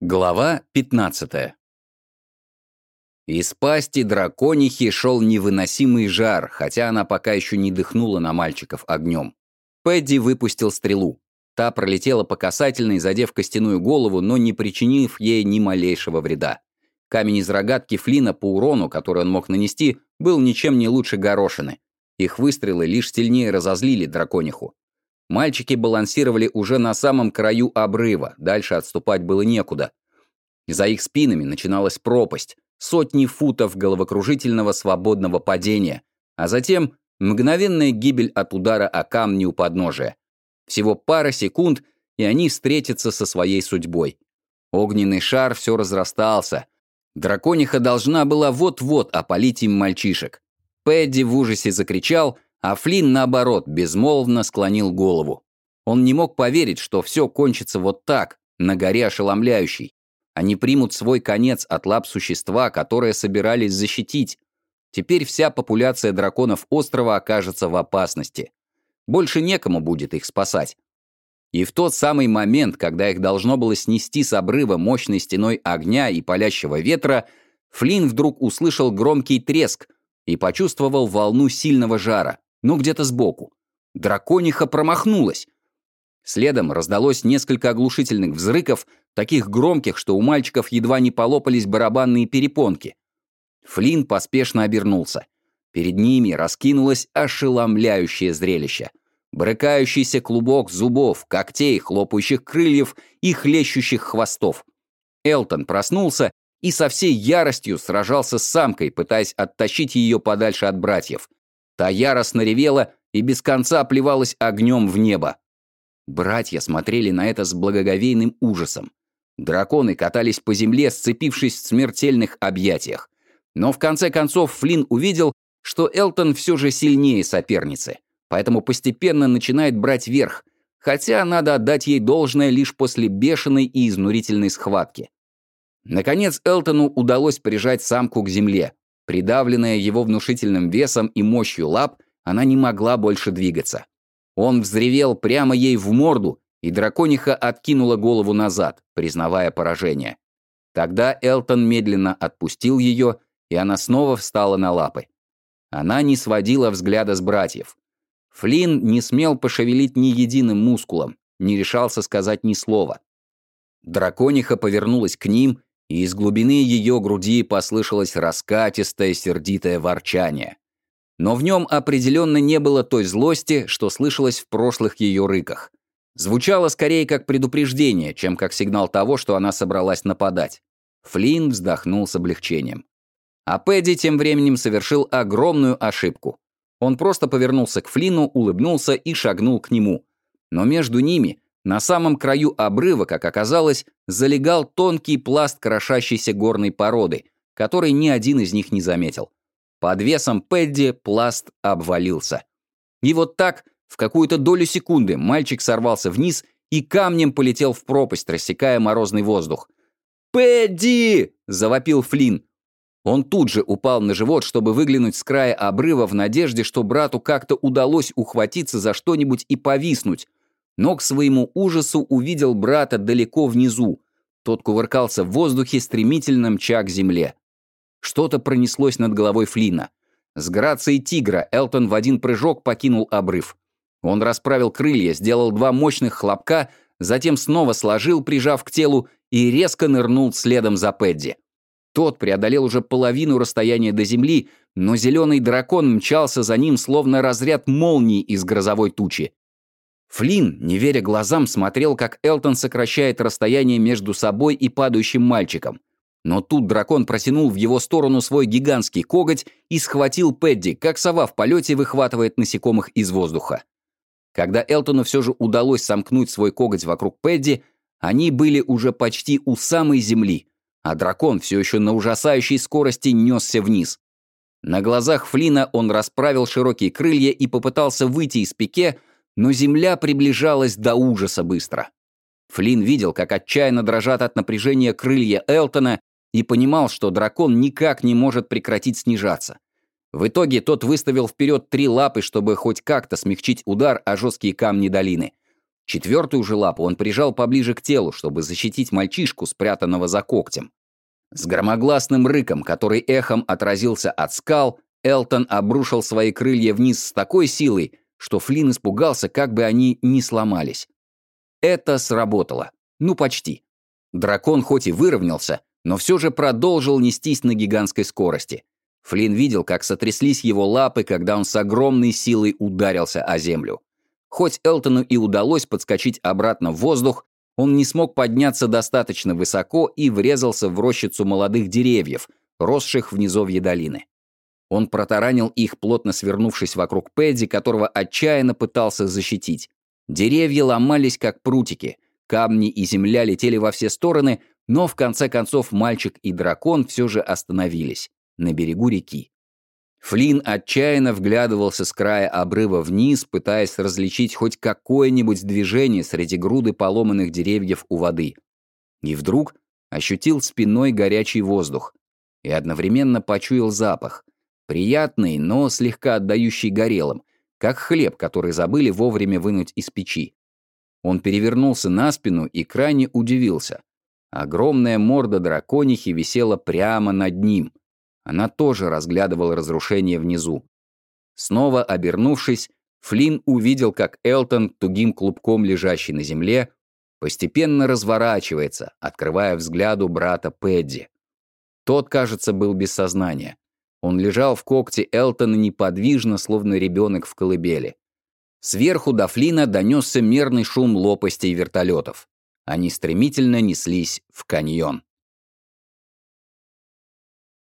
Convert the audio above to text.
Глава 15 Из пасти драконихи шел невыносимый жар, хотя она пока еще не дыхнула на мальчиков огнем. Пэдди выпустил стрелу. Та пролетела по касательной, задев костяную голову, но не причинив ей ни малейшего вреда. Камень из рогатки Флина по урону, который он мог нанести, был ничем не лучше горошины. Их выстрелы лишь сильнее разозлили дракониху. Мальчики балансировали уже на самом краю обрыва, дальше отступать было некуда. За их спинами начиналась пропасть, сотни футов головокружительного свободного падения, а затем мгновенная гибель от удара о камни у подножия. Всего пара секунд, и они встретятся со своей судьбой. Огненный шар все разрастался. Дракониха должна была вот-вот опалить им мальчишек. Пэдди в ужасе закричал — а Флинн, наоборот, безмолвно склонил голову. Он не мог поверить, что все кончится вот так, на горе ошеломляющей. Они примут свой конец от лап существа, которое собирались защитить. Теперь вся популяция драконов острова окажется в опасности. Больше некому будет их спасать. И в тот самый момент, когда их должно было снести с обрыва мощной стеной огня и палящего ветра, Флинн вдруг услышал громкий треск и почувствовал волну сильного жара но где-то сбоку. Дракониха промахнулась. Следом раздалось несколько оглушительных взрыков, таких громких, что у мальчиков едва не полопались барабанные перепонки. Флинн поспешно обернулся. Перед ними раскинулось ошеломляющее зрелище. Брыкающийся клубок зубов, когтей, хлопающих крыльев и хлещущих хвостов. Элтон проснулся и со всей яростью сражался с самкой, пытаясь оттащить ее подальше от братьев. Та яростно ревела и без конца плевалась огнем в небо. Братья смотрели на это с благоговейным ужасом. Драконы катались по земле, сцепившись в смертельных объятиях. Но в конце концов Флинн увидел, что Элтон все же сильнее соперницы, поэтому постепенно начинает брать верх, хотя надо отдать ей должное лишь после бешеной и изнурительной схватки. Наконец Элтону удалось прижать самку к земле, Придавленная его внушительным весом и мощью лап, она не могла больше двигаться. Он взревел прямо ей в морду, и дракониха откинула голову назад, признавая поражение. Тогда Элтон медленно отпустил ее, и она снова встала на лапы. Она не сводила взгляда с братьев. Флинн не смел пошевелить ни единым мускулом, не решался сказать ни слова. Дракониха повернулась к ним и из глубины ее груди послышалось раскатистое сердитое ворчание. Но в нем определенно не было той злости, что слышалось в прошлых ее рыках. Звучало скорее как предупреждение, чем как сигнал того, что она собралась нападать. Флинн вздохнул с облегчением. А Пэдди тем временем совершил огромную ошибку. Он просто повернулся к Флину, улыбнулся и шагнул к нему. Но между ними на самом краю обрыва, как оказалось, залегал тонкий пласт крошащейся горной породы, который ни один из них не заметил. Под весом Пэдди пласт обвалился. И вот так, в какую-то долю секунды, мальчик сорвался вниз и камнем полетел в пропасть, рассекая морозный воздух. «Пэдди!» — завопил Флинн. Он тут же упал на живот, чтобы выглянуть с края обрыва в надежде, что брату как-то удалось ухватиться за что-нибудь и повиснуть, но к своему ужасу увидел брата далеко внизу. Тот кувыркался в воздухе, стремительно мча к земле. Что-то пронеслось над головой Флина. С грацией тигра Элтон в один прыжок покинул обрыв. Он расправил крылья, сделал два мощных хлопка, затем снова сложил, прижав к телу, и резко нырнул следом за Пэдди. Тот преодолел уже половину расстояния до земли, но зеленый дракон мчался за ним, словно разряд молнии из грозовой тучи. Флинн, не веря глазам, смотрел, как Элтон сокращает расстояние между собой и падающим мальчиком. Но тут дракон протянул в его сторону свой гигантский коготь и схватил Пэдди, как сова в полете выхватывает насекомых из воздуха. Когда Элтону все же удалось сомкнуть свой коготь вокруг Пэдди, они были уже почти у самой земли, а дракон все еще на ужасающей скорости несся вниз. На глазах Флина он расправил широкие крылья и попытался выйти из пике, но земля приближалась до ужаса быстро. Флинн видел, как отчаянно дрожат от напряжения крылья Элтона и понимал, что дракон никак не может прекратить снижаться. В итоге тот выставил вперед три лапы, чтобы хоть как-то смягчить удар о жесткие камни долины. Четвертую же лапу он прижал поближе к телу, чтобы защитить мальчишку, спрятанного за когтем. С громогласным рыком, который эхом отразился от скал, Элтон обрушил свои крылья вниз с такой силой, что Флинн испугался, как бы они не сломались. Это сработало. Ну, почти. Дракон хоть и выровнялся, но все же продолжил нестись на гигантской скорости. Флинн видел, как сотряслись его лапы, когда он с огромной силой ударился о землю. Хоть Элтону и удалось подскочить обратно в воздух, он не смог подняться достаточно высоко и врезался в рощицу молодых деревьев, росших в низовье долины. Он протаранил их, плотно свернувшись вокруг Пэдди, которого отчаянно пытался защитить. Деревья ломались, как прутики, камни и земля летели во все стороны, но в конце концов мальчик и дракон все же остановились на берегу реки. Флинн отчаянно вглядывался с края обрыва вниз, пытаясь различить хоть какое-нибудь движение среди груды поломанных деревьев у воды. И вдруг ощутил спиной горячий воздух и одновременно почуял запах. Приятный, но слегка отдающий горелым, как хлеб, который забыли вовремя вынуть из печи. Он перевернулся на спину и крайне удивился. Огромная морда драконихи висела прямо над ним. Она тоже разглядывала разрушение внизу. Снова обернувшись, Флинн увидел, как Элтон, тугим клубком лежащий на земле, постепенно разворачивается, открывая взгляду брата Пэдди. Тот, кажется, был без сознания. Он лежал в когте Элтона неподвижно, словно ребенок в колыбели. Сверху до Флина донесся мерный шум лопастей вертолетов. Они стремительно неслись в каньон.